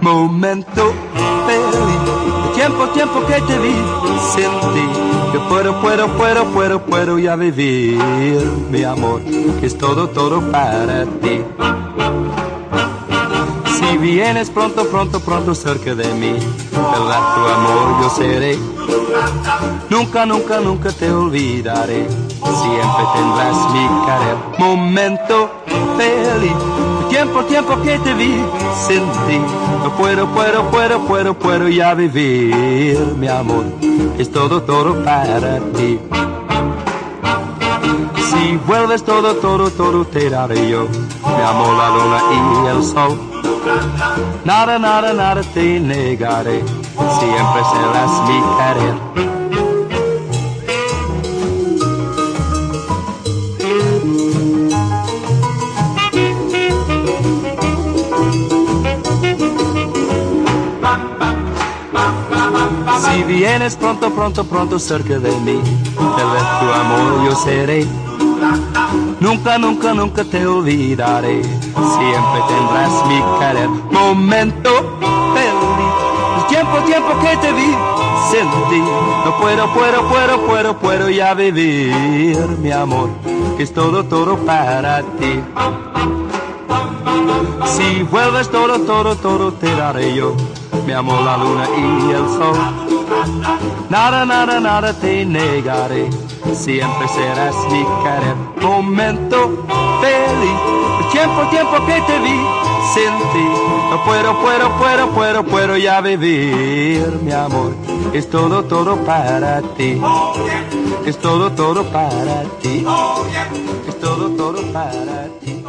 Momento feliz, tiempo, tiempo que te vi, sentí que puedo, puedo, puedo, puedo, puedo ya vivir, mi amor, que es todo, todo para ti. Si vienes pronto, pronto, pronto cerca de mí, verdad tu amor yo seré. Nunca, nunca, nunca te olvidaré, siempre tendrás mi querer. Momento feliz, tiempo, tiempo que te vi, sentí. No puedo, puedo, puedo, puedo, puedo ya vivir, mi amor, es todo, todo para ti. Si vuelves todo, todo, todo te daré yo, mi amor, la luna y el sol. Nada, nada, nada te negaré, siempre serás mi querer. Si vienes pronto, pronto, pronto cerca de mí, tal vez tu amor yo seré. Nunca, nunca, nunca te olvidaré, siempre tendrás mi querer. Momento feliz, el tiempo, tiempo que te vi, sentí. No puedo, puedo, puedo, puedo, puedo ya vivir, mi amor, que es todo, todo para ti. Si vuelves todo, todo, todo te daré yo, mi amor, la luna y el sol. Nada, nada, nada te negaré, siempre serás mi querer. Momento feliz, el tiempo, tiempo que te vi, sentí. No puedo, puedo, puedo, puedo, puedo ya vivir, mi amor. Es todo, todo para ti. Es todo, todo para ti. Es todo, todo para ti.